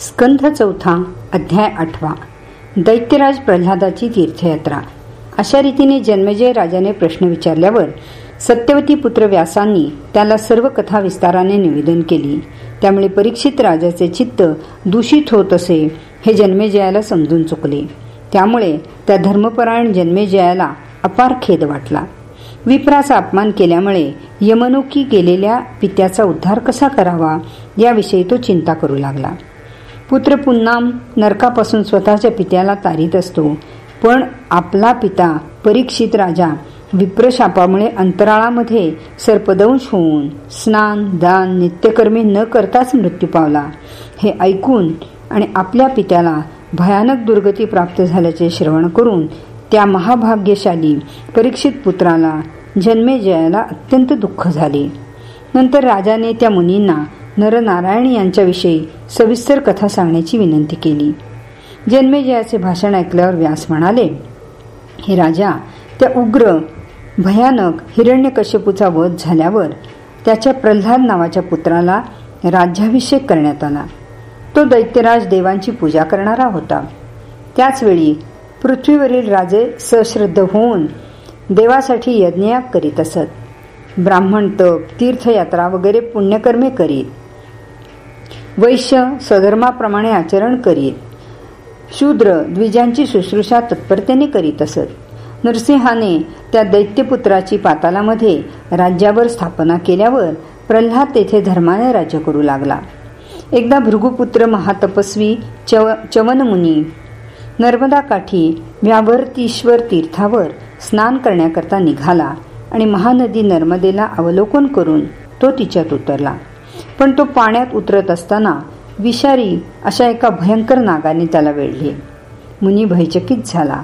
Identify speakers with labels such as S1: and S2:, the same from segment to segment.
S1: स्कंध चौथा अध्याय आठवा. दैत्यराज प्रल्हादाची तीर्थयात्रा. अशा रीतीने जन्मजय राजाने प्रश्न विचारल्यावर सत्यवती पुत्र व्यासांनी त्याला सर्व कथा विस्ताराने निवेदन केली. त्यामुळे परीक्षित राजाचे चित्त दूषित होत असे हे जन्मेजयाला समजून चुकले. त्यामुळे त्या धर्मपरायण जन्मेजयाला अपार खेद वाटला. विप्राचा अपमान केल्यामुळे यमनुकी केलेल्या पित्याचा उद्धार कसा करावा याविषयी तो चिंता करू लागला. पुत्र पुन्हा नरकापासून स्वतःच्या पित्याला तारीत असतो. पण आपला पिता परीक्षित राजा विप्रशापामुळे अंतराळामध्ये सर्पदंश होऊन स्नान दान नित्यकर्मी न करताच मृत्यू पावला. हे ऐकून आणि आपल्या पित्याला भयानक दुर्गती प्राप्त झाल्याचे श्रवण करून त्या महाभाग्यशाली परीक्षित पुत्राला जन्मेजयाला अत्यंत दुःख झाले. नंतर राजाने त्या मुनींना नरनारायण यांच्याविषयी सविस्तर कथा सांगण्याची विनंती केली. जन्मेजयाचे भाषण ऐकल्यावर व्यास म्हणाले हे राजा त्या उग्र भयानक हिरण्यकश्यपूचा वध झाल्यावर त्याच्या प्रल्हाद नावाच्या पुत्राला राज्याभिषेक करण्यात आला. तो दैत्यराज देवांची पूजा करणारा होता. त्याचवेळी पृथ्वीवरील राजे सश्रद्ध होऊन देवासाठी यज्ञयाग करीत असत. ब्राह्मण तप तीर्थयात्रा वगैरे पुण्यकर्मे करीत वैश्य स्वधर्माप्रमाणे आचरण करीत. शूद्र द्विजांची शुश्रूषा तत्परतेने करीत असत. नरसिंहाने त्या दैत्यपुत्राची पातालामध्ये राज्यावर स्थापना केल्यावर प्रल्हाद तेथे धर्माने राज्य करू लागला. एकदा भृगुपुत्र महातपस्वी चव चवनमुनी नर्मदा काठी व्यावर्तीश्वर तीर्थावर स्नान करण्याकरता निघाला आणि महानदी नर्मदेला अवलोकन करून तो तिच्यात उतरला. पण तो पाण्यात उतरत असताना विषारी अशा एका भयंकर नागाने त्याला वेढले. मुनी भयचकित झाला.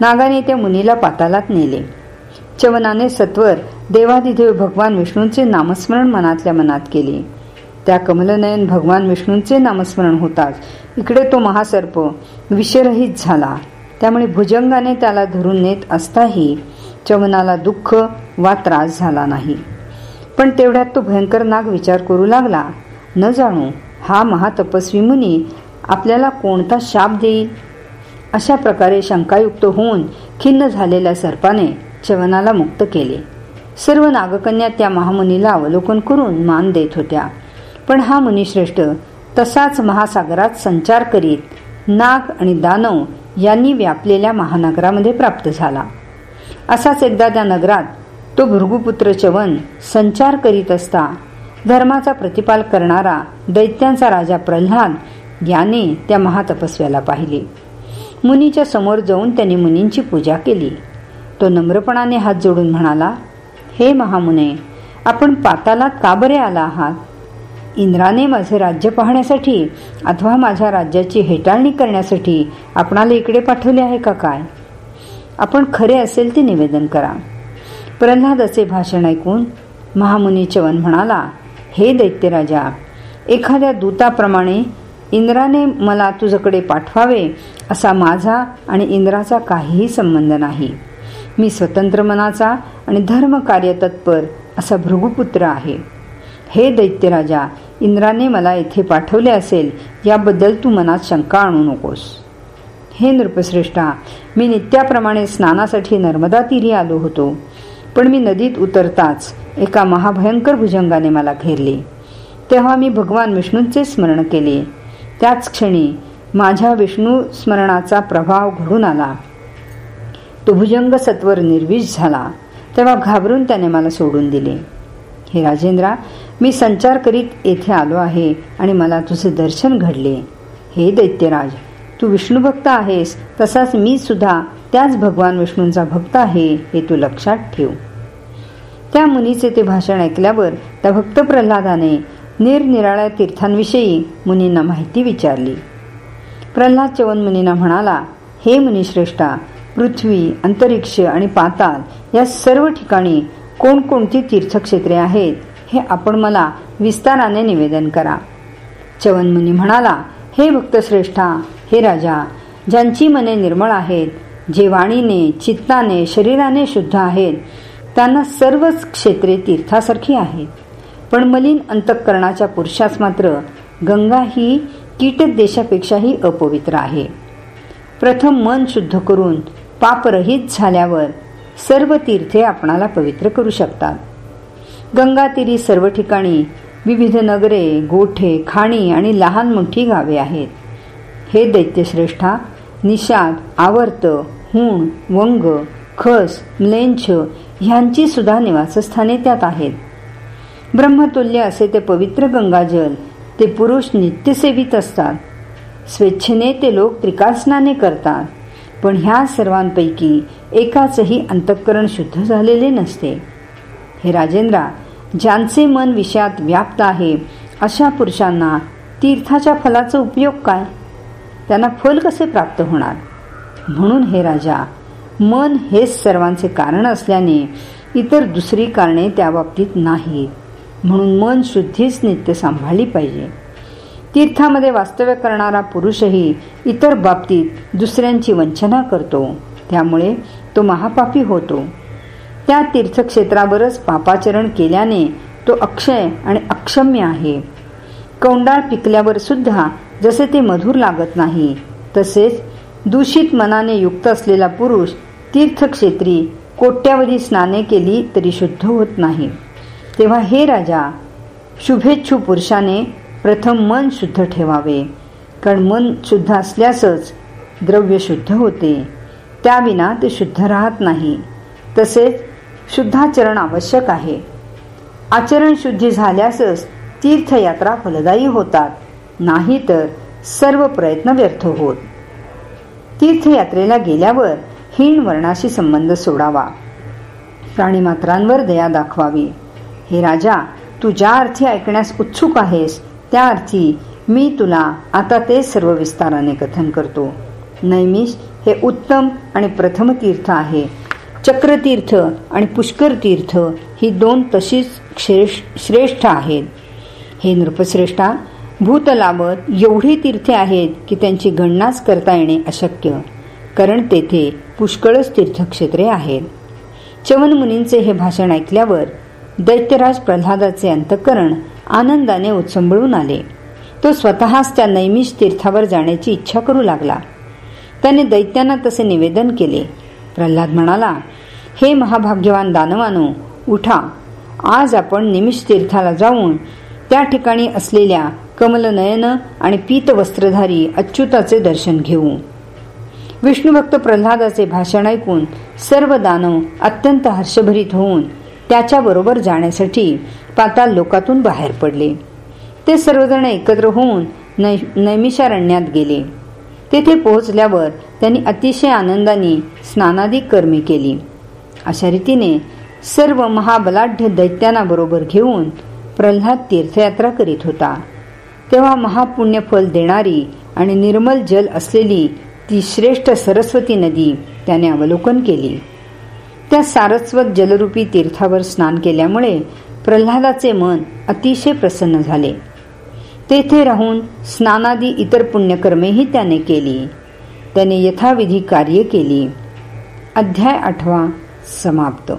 S1: नागाने त्या मुनीला पातालात नेले. चवनाने सत्वर देवादिदेव भगवान विष्णूंचे नामस्मरण मनातल्या मनात केले. त्या कमलनयन भगवान विष्णूंचे नामस्मरण होताच. इकडे तो महासर्प विषरहित झाला. त्यामुळे भुजंगाने त्याला धरून नेत असताही चवनाला दुःख वा त्रास झाला नाही. पण तेवढ्यात तो भयंकर नाग विचार करू लागला. न जाणू हा महातपस्वी मुनी आपल्याला कोणता शाप देईल? अशा प्रकारे शंकायुक्त होऊन खिन्न झालेल्या सर्पाने चवनाला मुक्त केले. सर्व नागकन्या त्या महामुनीला अवलोकन करून मान देत होत्या. पण हा मुनिश्रेष्ठ तसाच महासागरात संचार करीत नाग आणि दानव यांनी व्यापलेल्या महानगरामध्ये प्राप्त झाला. असाच एकदा त्या नगरात तो भृगुपुत्र चवन संचार करीत असता धर्माचा प्रतिपाल करणारा दैत्यांचा राजा प्रल्हाद याने त्या महातपस्व्याला पाहिले. मुनीच्या समोर जाऊन त्याने मुनींची पूजा केली. तो नम्रपणाने हात जोडून म्हणाला हे महामुने आपण पातालात का बरे आला आहात? इंद्राने माझे राज्य पाहण्यासाठी अथवा माझ्या राज्याची हेटाळणी करण्यासाठी आपणाला इकडे पाठवले आहे का काय? आपण खरे असेल ते निवेदन करा. प्रल्हादाचे भाषण ऐकून महामुनी चवन म्हणाला हे दैत्यराजा एखाद्या दूताप्रमाणे इंद्राने मला तुझ्याकडे पाठवावे असा माझा आणि इंद्राचा काहीही संबंध नाही. मी स्वतंत्र मनाचा आणि धर्म कार्य तत्पर असा भृगुपुत्र आहे. हे दैत्यराजा इंद्राने मला येथे पाठवले असेल याबद्दल तू मनात शंका आणू नकोस. हे नृपश्रेष्ठा मी नित्याप्रमाणे स्नानासाठी नर्मदा तीरी आलो होतो. पण मी नदीत उतरताच एका महाभयंकर भुजंगाने मला घेरले. तेव्हा मी भगवान विष्णूंचे स्मरण केले. त्याच क्षणी माझ्या विष्णू स्मरणाचा प्रभाव घडून आला. तो भुजंग सत्वर निर्विष झाला. तेव्हा घाबरून त्याने मला सोडून दिले. हे राजेंद्रा मी संचार करीत येथे आलो आहे आणि मला तुझे दर्शन घडले. हे दैत्यराज तू विष्णुभक्त आहेस तसाच मी सुद्धा त्याच भगवान विष्णूंचा भक्त आहे हे तू लक्षात ठेव. त्या मुनीचे ते भाषण ऐकल्यावर त्या भक्त प्रल्हादाने निरनिराळ्या तीर्थांविषयी मुनींना माहिती विचारली. प्रल्हाद चवन मुनींना म्हणाला हे मुनिश्रेष्ठा पृथ्वी अंतरिक्ष आणि पाताल या सर्व ठिकाणी कोणकोणती तीर्थक्षेत्रे आहेत हे आपण मला विस्ताराने निवेदन करा. चवन मुनी म्हणाला हे भक्तश्रेष्ठा हे राजा ज्यांची मने निर्मळ आहेत जे वाणीने चित्ताने शरीराने शुद्ध आहेत. त्यांना सर्वच क्षेत्रे तीर्थासारखी आहेत. पण मलिन अंतःकरणाच्या पुरुषास मात्र गंगा ही कीटक देशापेक्षाही अपवित्र आहे. प्रथम मन शुद्ध करून पापरहित झाल्यावर सर्व तीर्थे आपणाला पवित्र करू शकतात. गंगातीरी सर्व ठिकाणी विविध नगरे गोठे खाणी आणि लहान मोठी गावे आहेत. हे दैत्यश्रेष्ठा निषाद आवर्त हुण वंग खस म्लेंछ ह्यांची सुद्धा निवासस्थाने त्यात आहेत. ब्रह्मतुल्य असे ते पवित्र गंगाजल ते पुरुष नित्यसेवित असतात. स्वेच्छेने ते लोक त्रिकासनाने करतात पण ह्या सर्वांपैकी एकाचही अंतःकरण शुद्ध झालेले नसते. हे राजेंद्रा ज्यांचे मन विषयात व्याप्त आहे अशा पुरुषांना तीर्थाच्या फलाचा उपयोग काय? त्यांना फल कसे प्राप्त होणार? म्हणून हे राजा मन हेच सर्वांचे कारण असल्याने इतर दुसरी कारणे त्या बाबतीत नाहीत. म्हणून मन शुद्धीच नित्य सांभाळली पाहिजे. तीर्थामध्ये वास्तव्य करणारा पुरुषही इतर बाबतीत दुसऱ्यांची वंचना करतो. त्यामुळे तो महापापी होतो. त्या तीर्थक्षेत्रावरच पापाचरण केल्याने तो अक्षय आणि अक्षम्य आहे. कौंडाळ पिकल्यावर सुद्धा जसे ते मधुर लागत नाही तसेच दूषित मनाने युक्त असलेला पुरुष तीर्थक्षेत्री कोट्यावधी स्नाने केली तरी शुद्ध होत नाही. तेव्हा हे राजा शुभेच्छू पुरुषाने प्रथम मन शुद्ध ठेवावे. कारण मन शुद्ध असल्यासच द्रव्य शुद्ध होते. त्याविना ते शुद्ध राहत नाही. तसेच शुद्धाचरण आवश्यक आहे. आचरण शुद्धी झाल्यासच तीर्थयात्रा फलदायी होतात. नाही तर सर्व प्रयत्न व्यर्थ होत. तीर्थयात्रेला गेल्यावर हीण वर्णाशी संबंध सोडावा. प्राणीमात्रांवर दया दाखवावी. हे राजा तू ज्या अर्थी ऐकण्यास उत्सुक आहेस त्या अर्थी मी तुला आता ते सर्व विस्ताराने कथन करतो. नैमिष हे उत्तम आणि प्रथम तीर्थ आहे. चक्रतीर्थ आणि पुष्कर तीर्थ ही दोन तशीच श्रेष्ठ आहेत. हे नृपश्रेष्ठा भूतलावत एवढी तीर्थे आहेत की त्यांची गणनाच करता येणे अशक्य कारण तेथे पुष्कळच तीर्थक्षेत्रे आहेत. चवन मुनींचे हे भाषण ऐकल्यावर दैत्यराज प्रल्हादाचे अंतकरण आनंदाने उत्संबळून आले. तो स्वतःच त्या नैमिष तीर्थावर जाण्याची इच्छा करू लागला. त्याने दैत्यांना तसे निवेदन केले. प्रल्हाद म्हणाला हे महाभाग्यवान दानवानो उठा. आज आपण निमिष तीर्थाला जाऊन त्या ठिकाणी असलेल्या कमलनयन आणि पीत वस्त्रधारी अच्युताचे दर्शन घेऊ. विष्णुभक्त प्रल्हादाचे भाषण ऐकून सर्व दानव अत्यंत हर्षभरीत होऊन त्याच्याबरोबर जाण्यासाठी पाताल लोकातून बाहेर पडले. ते सर्वजण एकत्र होऊन नै नैमिषारण्यात गेले. तेथे पोहोचल्यावर त्यांनी अतिशय आनंदाने स्नानादी कर्मी केली. अशा रीतीने सर्व महाबलाढ्य दैत्यांना बरोबर घेऊन प्रल्हाद तीर्थयात्रा करीत होता. तेव्हा महापुण्य फल देणारी आणि निर्मल जल असलेली ती श्रेष्ठ सरस्वती नदी त्याने अवलोकन केली. त्या सारस्वत जलरूपी तीर्थावर स्नान केल्यामुळे प्रल्हादाचे मन अतिशय प्रसन्न झाले. तेथे राहून स्नानादी इतर पुण्यकर्मेही त्याने केली. त्याने यथाविधी कार्य केली. अध्याय आठवा समाप्त.